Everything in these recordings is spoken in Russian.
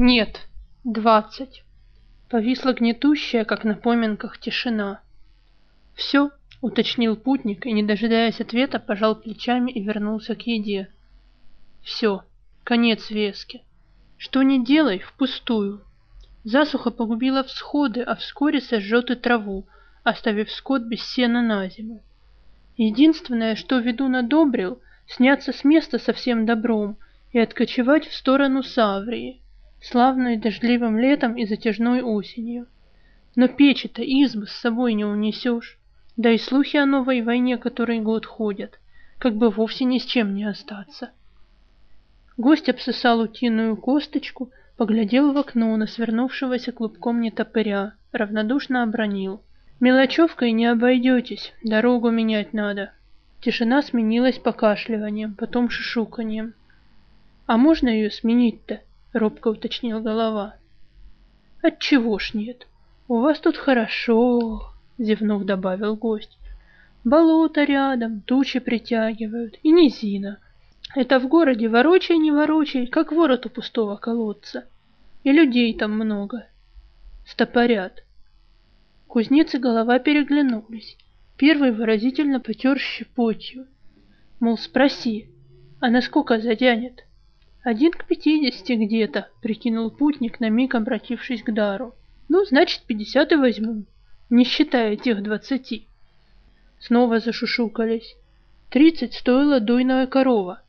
Нет, двадцать. Повисла гнетущая, как на поминках, тишина. «Все?» — уточнил путник и, не дожидаясь ответа, пожал плечами и вернулся к еде. «Все, конец вески. Что не делай, впустую. Засуха погубила всходы, а вскоре сожжет и траву, оставив скот без сена на зиму. Единственное, что ведун одобрил, сняться с места совсем добром и откочевать в сторону Саврии, славной дождливым летом и затяжной осенью. Но печи-то избы с собой не унесешь, да и слухи о новой войне который год ходят, как бы вовсе ни с чем не остаться. Гость обсосал утиную косточку, поглядел в окно на свернувшегося клубком нетопыря, равнодушно обронил. «Мелочевкой не обойдетесь, дорогу менять надо». Тишина сменилась покашливанием, потом шишуканьем. «А можно ее сменить-то?» — робко уточнил голова. «Отчего ж нет? У вас тут хорошо», — зевнув добавил гость. «Болото рядом, тучи притягивают, и низина. Это в городе ворочай, не ворочай, как ворот у пустого колодца. И людей там много. Стопорят. Кузнец и голова переглянулись. Первый выразительно потер щепотью. Мол, спроси, а насколько затянет? Один к пятидесяти где-то, прикинул путник, на миг обратившись к дару. Ну, значит, пятьдесят и возьму, не считая тех двадцати. Снова зашушукались. Тридцать стоила дойная корова.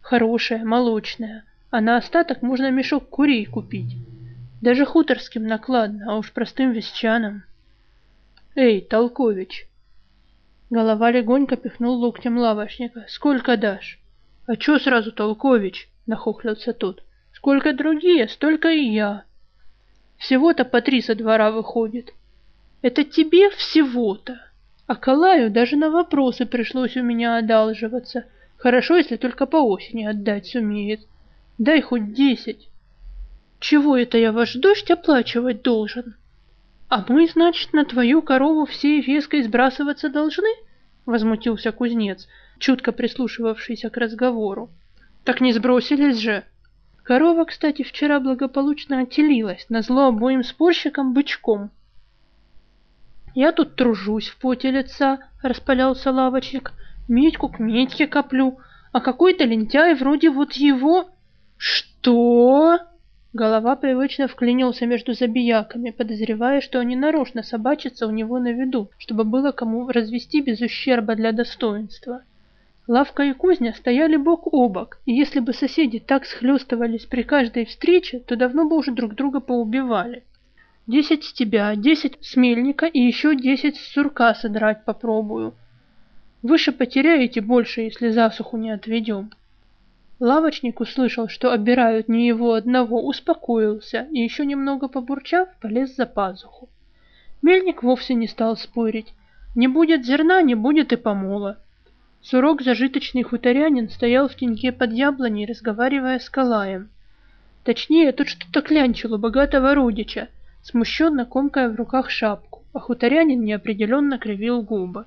Хорошая, молочная, а на остаток можно мешок курей купить. Даже хуторским накладно, а уж простым весчанам. Эй, Толкович! Голова легонько пихнул локтем лавочника. Сколько дашь? А чё сразу Толкович? Нахохлился тот. Сколько другие, столько и я. Всего-то по три со двора выходит. Это тебе всего-то. А Калаю даже на вопросы пришлось у меня одалживаться — Хорошо, если только по осени отдать сумеет. Дай хоть десять. Чего это я ваш дождь оплачивать должен? А мы, значит, на твою корову всей веской сбрасываться должны? Возмутился кузнец, чутко прислушивавшийся к разговору. Так не сбросились же. Корова, кстати, вчера благополучно отелилась, назло обоим спорщикам бычком. Я тут тружусь в поте лица, распалялся лавочник, — Медьку к Медьке коплю, а какой-то лентяй вроде вот его... Что? Голова привычно вклинился между забияками, подозревая, что они нарочно собачатся у него на виду, чтобы было кому развести без ущерба для достоинства. Лавка и кузня стояли бок о бок, и если бы соседи так схлестывались при каждой встрече, то давно бы уже друг друга поубивали. Десять с тебя, десять с мельника и еще десять с сурка содрать попробую. Выше потеряете больше, если засуху не отведем. Лавочник услышал, что обирают не его одного, успокоился и, еще немного побурчав, полез за пазуху. Мельник вовсе не стал спорить. Не будет зерна, не будет и помола. Сурок зажиточный хуторянин стоял в теньке под яблоней, разговаривая с Калаем. Точнее, тут что-то клянчил у богатого родича, смущенно комкая в руках шапку, а хуторянин неопределенно кривил губы.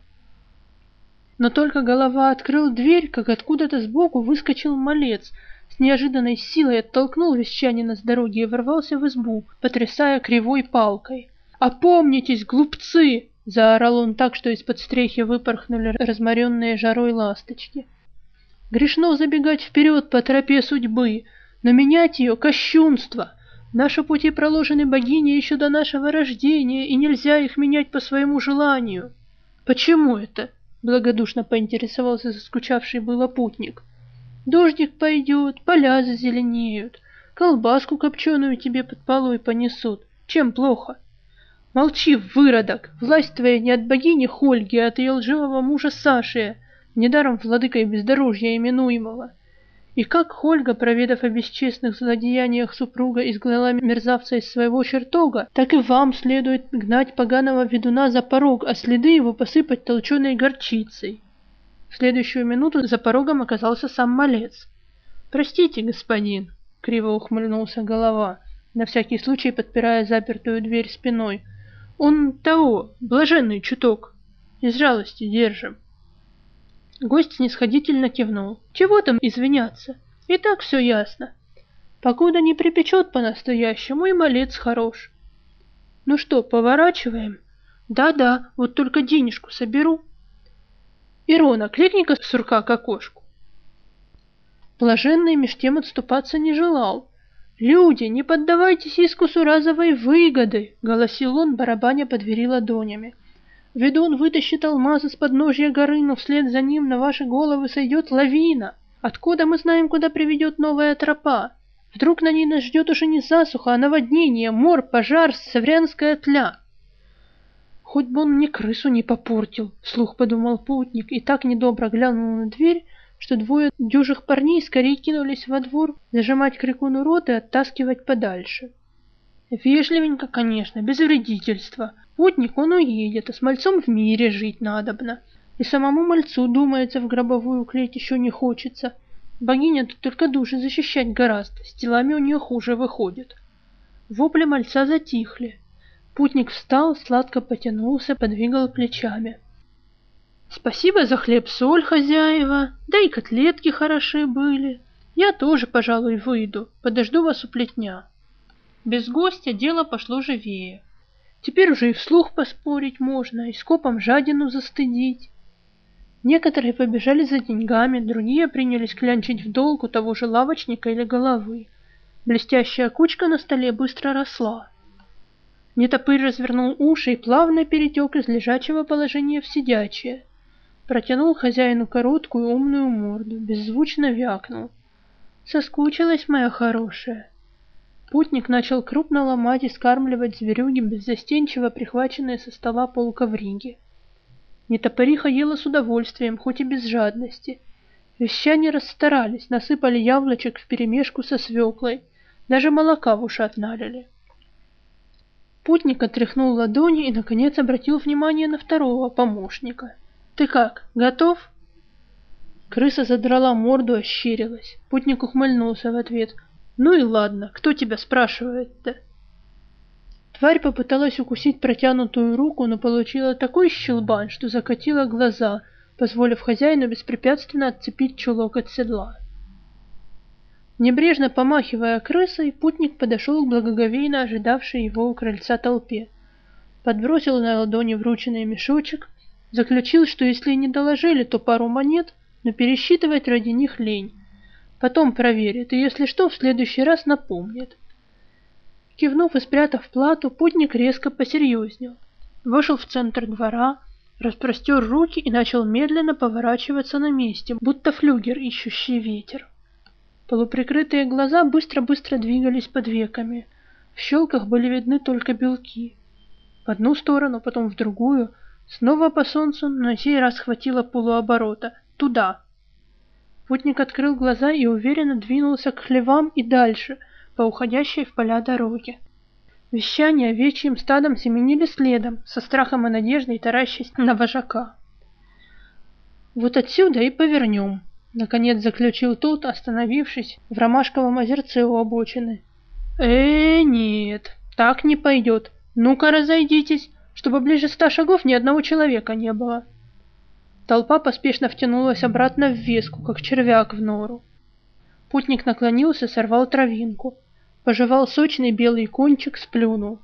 Но только голова открыл дверь, как откуда-то сбоку выскочил малец, с неожиданной силой оттолкнул вещанина с дороги и ворвался в избу, потрясая кривой палкой. «Опомнитесь, глупцы!» — заорал он так, что из-под стрехи выпорхнули разморенные жарой ласточки. «Грешно забегать вперед по тропе судьбы, но менять ее — кощунство!» Наши пути проложены богиней еще до нашего рождения, и нельзя их менять по своему желанию. Почему это? Благодушно поинтересовался заскучавший было путник. Дождик пойдет, поля зазеленеют, колбаску копченую тебе под полой понесут. Чем плохо? Молчи, выродок! Власть твоя не от богини Хольги, а от ее лживого мужа Саши, недаром владыкой бездорожья именуемого. И как Хольга, проведав о бесчестных злодеяниях супруга, изгнала мерзавца из своего чертога, так и вам следует гнать поганого ведуна за порог, а следы его посыпать толченой горчицей. В следующую минуту за порогом оказался сам малец. «Простите, господин», — криво ухмыльнулся голова, на всякий случай подпирая запертую дверь спиной. «Он того, блаженный чуток, из жалости держим». Гость снисходительно кивнул. «Чего там извиняться? И так все ясно. Покуда не припечет по-настоящему, и малец хорош. Ну что, поворачиваем? Да-да, вот только денежку соберу. Ирона, кликни-ка сурка к окошку. Блаженный меж тем отступаться не желал. «Люди, не поддавайтесь искусу разовой выгоды!» — голосил он, барабаня по двери ладонями. «Ведун вытащит алмаз из подножья горы, но вслед за ним на ваши головы сойдет лавина. Откуда мы знаем, куда приведет новая тропа? Вдруг на ней нас ждет уже не засуха, а наводнение, мор, пожар, саврянская тля?» «Хоть бы он мне крысу не попортил», — вслух подумал путник, и так недобро глянул на дверь, что двое дюжих парней скорее кинулись во двор зажимать крикуну рот и оттаскивать подальше. Вежливенько, конечно, без вредительства. Путник он уедет, а с мальцом в мире жить надобно. И самому мальцу, думается, в гробовую клеть еще не хочется. Богиня тут только души защищать гораздо, с телами у нее хуже выходит. Вопли мальца затихли. Путник встал, сладко потянулся, подвигал плечами. Спасибо за хлеб-соль, хозяева, да и котлетки хороши были. Я тоже, пожалуй, выйду, подожду вас у плетня. Без гостя дело пошло живее. Теперь уже и вслух поспорить можно, и скопом жадину застыдить. Некоторые побежали за деньгами, другие принялись клянчить в долг у того же лавочника или головы. Блестящая кучка на столе быстро росла. Нетопырь развернул уши и плавно перетек из лежачего положения в сидячее. Протянул хозяину короткую умную морду, беззвучно вякнул. «Соскучилась, моя хорошая?» Путник начал крупно ломать и скармливать зверюги, беззастенчиво прихваченные со стола полковриги. Нетопыриха ела с удовольствием, хоть и без жадности. Вещане расстарались, насыпали яблочек вперемешку со свеклой, даже молока в ушат налили. Путник отряхнул ладони и, наконец, обратил внимание на второго помощника. Ты как, готов? Крыса задрала морду, ощерилась. Путник ухмыльнулся в ответ. Ну и ладно, кто тебя спрашивает-то? Тварь попыталась укусить протянутую руку, но получила такой щелбан, что закатила глаза, позволив хозяину беспрепятственно отцепить чулок от седла. Небрежно помахивая крысой, путник подошел к благоговейно ожидавшей его у крыльца толпе. Подбросил на ладони врученный мешочек, Заключил, что если не доложили, то пару монет, но пересчитывать ради них лень. Потом проверит, и если что, в следующий раз напомнит. Кивнув и спрятав плату, путник резко посерьезнел. Вышел в центр двора, распростер руки и начал медленно поворачиваться на месте, будто флюгер, ищущий ветер. Полуприкрытые глаза быстро-быстро двигались под веками. В щелках были видны только белки. В одну сторону, потом в другую — Снова по солнцу, на сей раз хватило полуоборота. Туда. Путник открыл глаза и уверенно двинулся к хлевам и дальше, по уходящей в поля дороге. Вещания овечьим стадом семенили следом, со страхом и надеждой таращась на вожака. «Вот отсюда и повернем», — наконец заключил тот, остановившись в ромашковом озерце у обочины. «Э, нет, так не пойдет. Ну-ка разойдитесь, чтобы ближе ста шагов ни одного человека не было. Толпа поспешно втянулась обратно в веску, как червяк в нору. Путник наклонился, сорвал травинку, пожевал сочный белый кончик, сплюнул.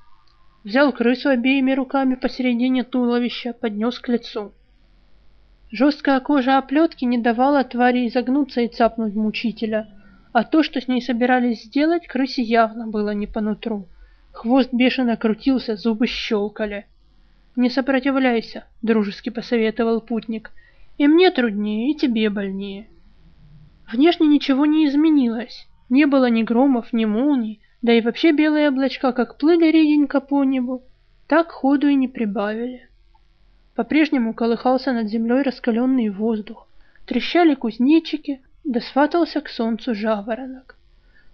Взял крысу обеими руками посередине туловища, поднес к лицу. Жесткая кожа оплетки не давала твари изогнуться и цапнуть мучителя, а то, что с ней собирались сделать, крысе явно было не по нутру. Хвост бешено крутился, зубы щелкали. «Не сопротивляйся», — дружески посоветовал путник. «И мне труднее, и тебе больнее». Внешне ничего не изменилось. Не было ни громов, ни молний, да и вообще белые облачка как плыли реденько по небу, так ходу и не прибавили. По-прежнему колыхался над землей раскаленный воздух, трещали кузнечики, да сватался к солнцу жаворонок.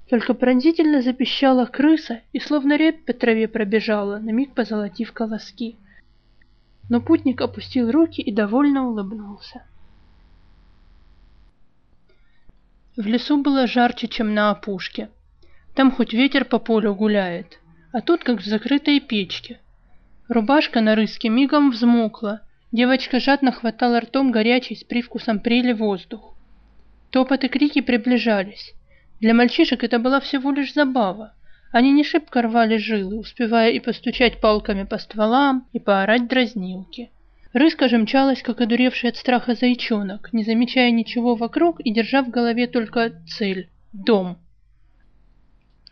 Только пронзительно запищала крыса и словно репь по траве пробежала, на миг позолотив колоски. Но путник опустил руки и довольно улыбнулся. В лесу было жарче, чем на опушке. Там хоть ветер по полю гуляет, а тут как в закрытой печке. Рубашка на рыске мигом взмокла, девочка жадно хватала ртом горячий с привкусом прели воздух. Топот и крики приближались. Для мальчишек это была всего лишь забава. Они не шибко рвали жилы, успевая и постучать палками по стволам, и поорать дразнилки. Рыска же мчалась, как одуревший от страха зайчонок, не замечая ничего вокруг и держа в голове только цель — дом.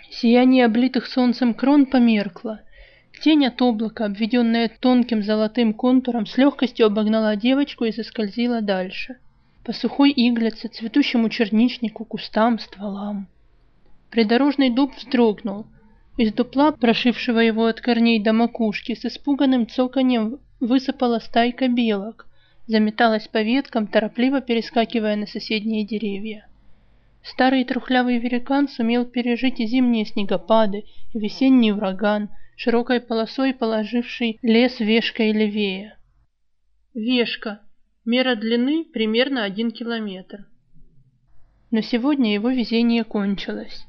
Сияние облитых солнцем крон померкло. Тень от облака, обведенная тонким золотым контуром, с легкостью обогнала девочку и заскользила дальше. По сухой иглице, цветущему черничнику, кустам, стволам. Придорожный дуб вздрогнул. Из дупла, прошившего его от корней до макушки, с испуганным цоканьем высыпала стайка белок, заметалась по веткам, торопливо перескакивая на соседние деревья. Старый трухлявый великан сумел пережить и зимние снегопады, и весенний ураган, широкой полосой положивший лес вешкой левее. Вешка. Мера длины примерно один километр. Но сегодня его везение кончилось.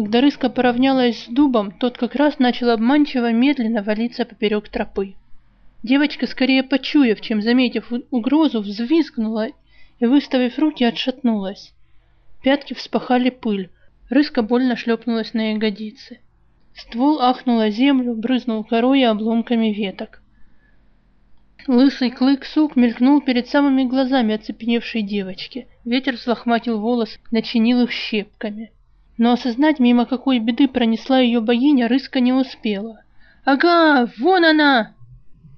Когда рыска поравнялась с дубом, тот как раз начал обманчиво медленно валиться поперек тропы. Девочка, скорее почуяв, чем заметив угрозу, взвизгнула и, выставив руки, отшатнулась. Пятки вспахали пыль, рыска больно шлепнулась на ягодицы. Ствол ахнул о землю, брызнул корой и обломками веток. Лысый клык-сук мелькнул перед самыми глазами оцепеневшей девочки. Ветер взлохматил волосы, начинил их щепками но осознать, мимо какой беды пронесла ее богиня, Рыска не успела. «Ага, вон она!»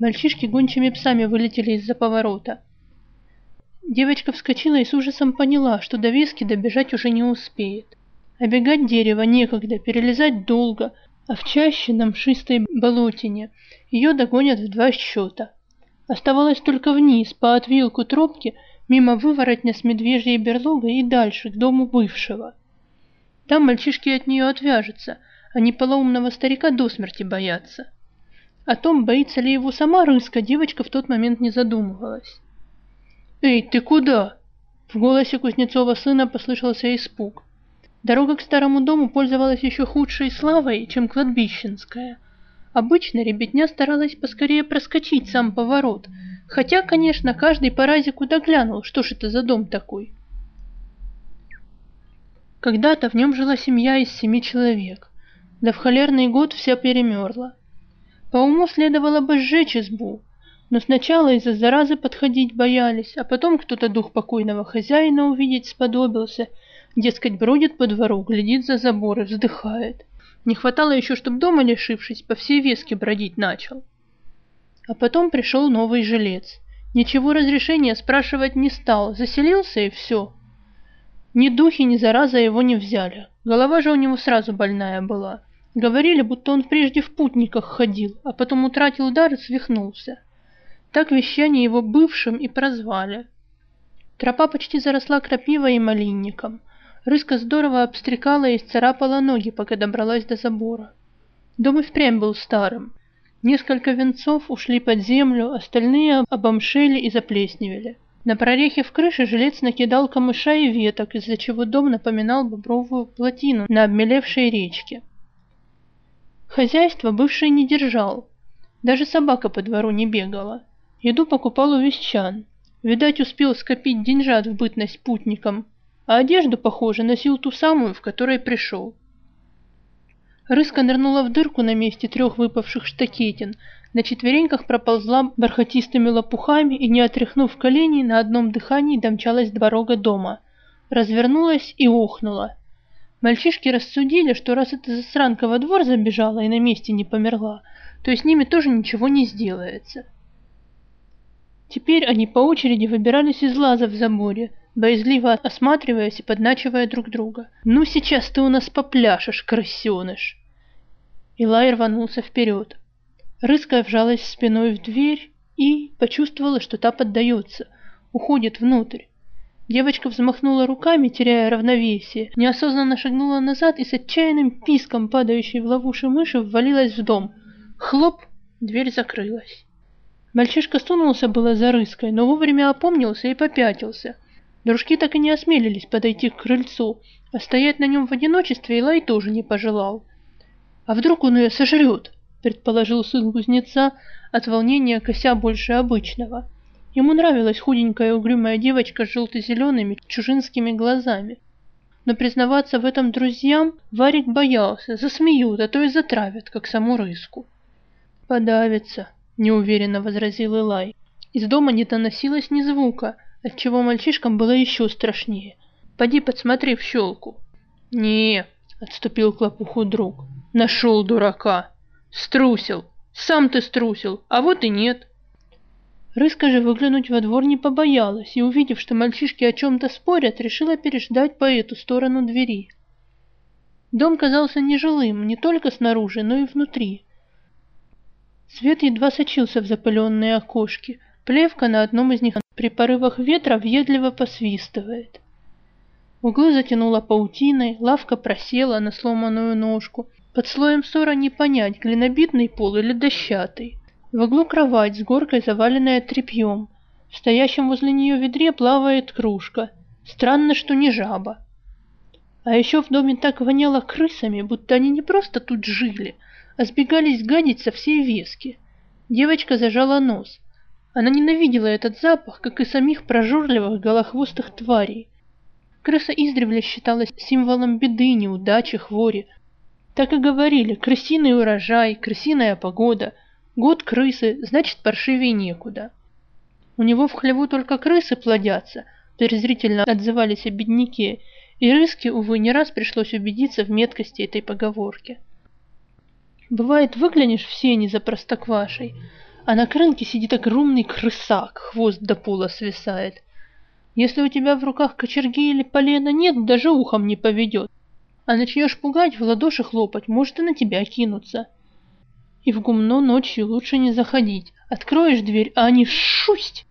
Мальчишки гончими псами вылетели из-за поворота. Девочка вскочила и с ужасом поняла, что до виски добежать уже не успеет. Обегать дерево некогда, перелезать долго, а в чаще на мшистой болотине ее догонят в два счета. Оставалось только вниз, по отвилку тропки, мимо выворотня с медвежьей берлогой и дальше, к дому бывшего. Там мальчишки от нее отвяжутся, они полоумного старика до смерти боятся. О том, боится ли его сама рыска, девочка в тот момент не задумывалась. «Эй, ты куда?» В голосе Кузнецова сына послышался испуг. Дорога к старому дому пользовалась еще худшей славой, чем кладбищенская. Обычно ребятня старалась поскорее проскочить сам поворот, хотя, конечно, каждый по разику доглянул, что ж это за дом такой. Когда-то в нем жила семья из семи человек. Да в холерный год вся перемерла. По уму следовало бы сжечь избу, но сначала из-за заразы подходить боялись, а потом кто-то дух покойного хозяина увидеть сподобился, дескать, бродит по двору, глядит за забор и вздыхает. Не хватало еще, чтоб дома лишившись, по всей веске бродить начал. А потом пришел новый жилец. Ничего разрешения спрашивать не стал, заселился и все. Ни духи, ни зараза его не взяли. Голова же у него сразу больная была. Говорили, будто он прежде в путниках ходил, а потом утратил дар и свихнулся. Так вещание его бывшим и прозвали. Тропа почти заросла крапивой и малинником. Рыска здорово обстрекала и исцарапала ноги, пока добралась до забора. Дом и впрямь был старым. Несколько венцов ушли под землю, остальные обомшели и заплесневели. На прорехе в крыше жилец накидал камыша и веток, из-за чего дом напоминал бобровую плотину на обмелевшей речке. Хозяйство бывший не держал. Даже собака по двору не бегала. Еду покупал у вещан. Видать, успел скопить деньжат в бытность путником, а одежду, похоже, носил ту самую, в которой пришел. Рыска нырнула в дырку на месте трех выпавших штакетин, на четвереньках проползла бархатистыми лопухами и, не отряхнув колени, на одном дыхании домчалась до порога дома. Развернулась и охнула. Мальчишки рассудили, что раз эта засранка во двор забежала и на месте не померла, то с ними тоже ничего не сделается. Теперь они по очереди выбирались из лаза в заборе, боязливо осматриваясь и подначивая друг друга. «Ну, сейчас ты у нас попляшешь, крысеныш!» Илай рванулся вперед. Рыская вжалась спиной в дверь и почувствовала, что та поддается, уходит внутрь. Девочка взмахнула руками, теряя равновесие, неосознанно шагнула назад и с отчаянным писком, падающей в ловуши мыши, ввалилась в дом. Хлоп! Дверь закрылась. Мальчишка сунулся было за рыской, но вовремя опомнился и попятился. Дружки так и не осмелились подойти к крыльцу, а стоять на нем в одиночестве Илай тоже не пожелал. А вдруг он ее сожрет? Предположил сын кузнеца, от волнения кося больше обычного. Ему нравилась худенькая угрюмая девочка с желто-зелеными чужинскими глазами. но признаваться в этом друзьям Варик боялся, засмеют, а то и затравят, как саму рыску. «Подавится», — неуверенно возразил Илай. Из дома не доносилось ни звука, отчего мальчишкам было еще страшнее. «Поди подсмотри в щелку». «Не», — отступил к лопуху друг, — «нашел дурака. Струсил. Сам ты струсил, а вот и нет». Рыска же выглянуть во двор не побоялась и, увидев, что мальчишки о чем-то спорят, решила переждать по эту сторону двери. Дом казался нежилым не только снаружи, но и внутри. Свет едва сочился в запыленные окошки. Плевка на одном из них при порывах ветра въедливо посвистывает. Углы затянула паутиной, лавка просела на сломанную ножку. Под слоем ссора не понять, глинобитный пол или дощатый. В углу кровать с горкой, заваленная тряпьем. В стоящем возле нее ведре плавает кружка. Странно, что не жаба. А еще в доме так воняло крысами, будто они не просто тут жили, а сбегались гадить со всей вески. Девочка зажала нос. Она ненавидела этот запах, как и самих прожорливых голохвостых тварей. Крыса издревле считалась символом беды, неудачи, хвори. Так и говорили, крысиный урожай, крысиная погода — Год крысы, значит, паршивее некуда. У него в хлеву только крысы плодятся, презрительно отзывались о и Рыске, увы, не раз пришлось убедиться в меткости этой поговорки. Бывает, выглянешь в сени за простоквашей, а на крынке сидит огромный крысак, хвост до пола свисает. Если у тебя в руках кочерги или полена нет, даже ухом не поведет. А начнешь пугать, в ладоши хлопать, может и на тебя кинуться. И в гумно ночью лучше не заходить. Откроешь дверь, а они шусть!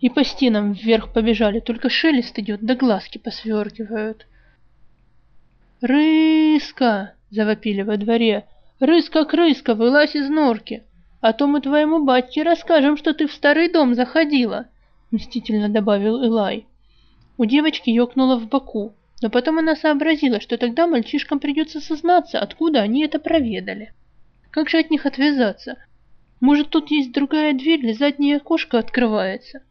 И по стенам вверх побежали, только шелест идет, да глазки посвергивают. «Рыска!» — завопили во дворе. «Рыска-крыска, вылазь из норки! А то мы твоему батьке расскажем, что ты в старый дом заходила!» — мстительно добавил Илай. У девочки ёкнуло в боку, но потом она сообразила, что тогда мальчишкам придется сознаться, откуда они это проведали. Как же от них отвязаться? Может, тут есть другая дверь, или заднее окошко открывается?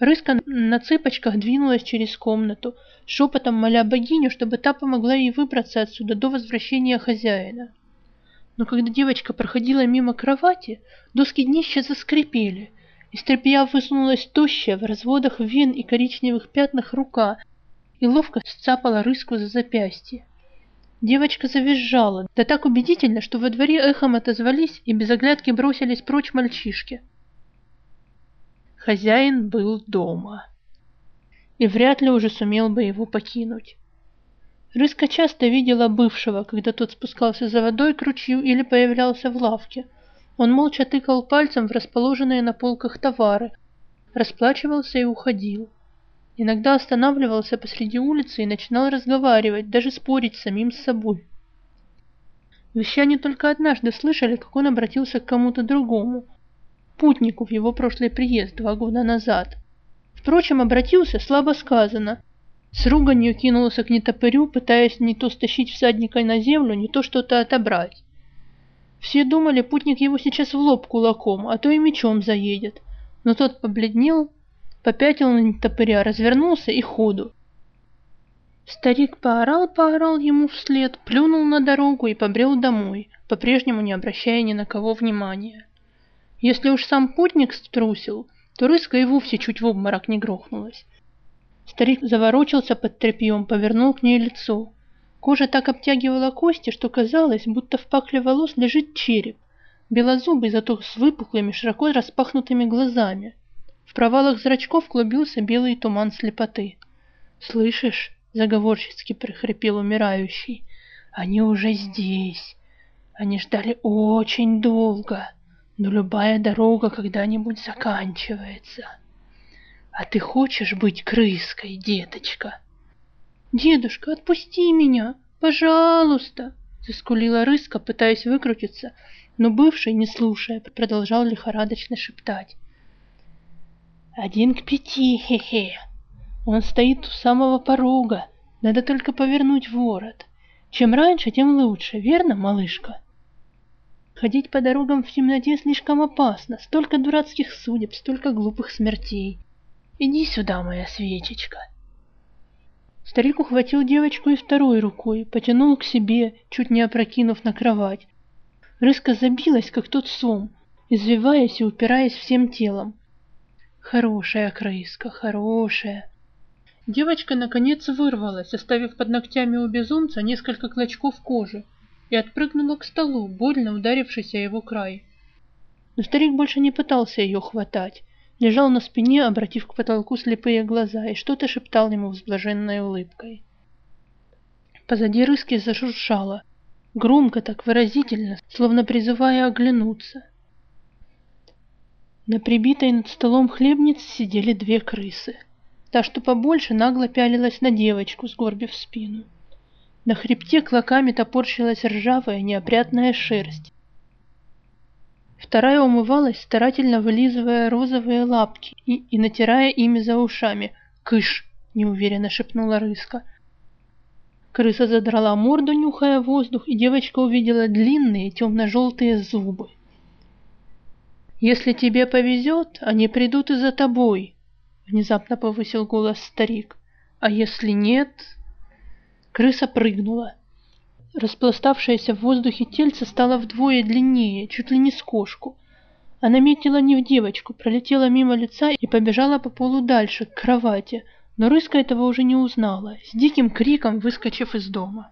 Рыска на цыпочках двинулась через комнату, шепотом моля богиню, чтобы та помогла ей выбраться отсюда до возвращения хозяина. Но когда девочка проходила мимо кровати, доски днища заскрипели. Из тряпья высунулась тощая в разводах вен и коричневых пятнах рука и ловко сцапала рыску за запястье. Девочка завизжала, да так убедительно, что во дворе эхом отозвались и без оглядки бросились прочь мальчишки. Хозяин был дома. И вряд ли уже сумел бы его покинуть. Рыска часто видела бывшего, когда тот спускался за водой к ручью или появлялся в лавке. Он молча тыкал пальцем в расположенные на полках товары, расплачивался и уходил. Иногда останавливался посреди улицы и начинал разговаривать, даже спорить с самим с собой. Вещане только однажды слышали, как он обратился к кому-то другому, путнику в его прошлый приезд два года назад. Впрочем, обратился слабо сказано. С руганью кинулся к нетопырю, пытаясь не то стащить всадника на землю, не то что-то отобрать. Все думали, путник его сейчас в лоб кулаком, а то и мечом заедет. Но тот побледнел, попятил на топыря, развернулся и ходу. Старик поорал-поорал ему вслед, плюнул на дорогу и побрел домой, по-прежнему не обращая ни на кого внимания. Если уж сам путник струсил, то рыска и вовсе чуть в обморок не грохнулась. Старик заворочился под тряпьем, повернул к ней лицо. Кожа так обтягивала кости, что казалось, будто в пакле волос лежит череп, белозубый, зато с выпуклыми, широко распахнутыми глазами. В провалах зрачков клубился белый туман слепоты. «Слышишь?» — заговорщицки прихрипел умирающий. «Они уже здесь. Они ждали очень долго, но любая дорога когда-нибудь заканчивается. А ты хочешь быть крыской, деточка?» «Дедушка, отпусти меня! Пожалуйста!» — заскулила рыска, пытаясь выкрутиться, но бывший, не слушая, продолжал лихорадочно шептать. Один к пяти, хе-хе. Он стоит у самого порога. Надо только повернуть ворот. Чем раньше, тем лучше, верно, малышка? Ходить по дорогам в темноте слишком опасно. Столько дурацких судеб, столько глупых смертей. Иди сюда, моя свечечка. Старик ухватил девочку и второй рукой, потянул к себе, чуть не опрокинув на кровать. Рыска забилась, как тот сом, извиваясь и упираясь всем телом. Хорошая крыска, хорошая. Девочка наконец вырвалась, оставив под ногтями у безумца несколько клочков кожи, и отпрыгнула к столу, больно ударившись о его край. Но старик больше не пытался ее хватать лежал на спине, обратив к потолку слепые глаза, и что-то шептал ему с блаженной улыбкой. Позади рыски зашуршало, громко так, выразительно, словно призывая оглянуться. На прибитой над столом хлебнице сидели две крысы. Та, что побольше, нагло пялилась на девочку, сгорбив спину. На хребте клоками топорщилась ржавая, неопрятная шерсть. Вторая умывалась, старательно вылизывая розовые лапки и, и натирая ими за ушами. «Кыш!» — неуверенно шепнула рыска. Крыса задрала морду, нюхая воздух, и девочка увидела длинные темно-желтые зубы. «Если тебе повезет, они придут и за тобой», — внезапно повысил голос старик. «А если нет...» Крыса прыгнула. Распластавшееся в воздухе тельце стало вдвое длиннее, чуть ли не с кошку. Она метила не в девочку, пролетела мимо лица и побежала по полу дальше, к кровати, но Рыска этого уже не узнала, с диким криком выскочив из дома.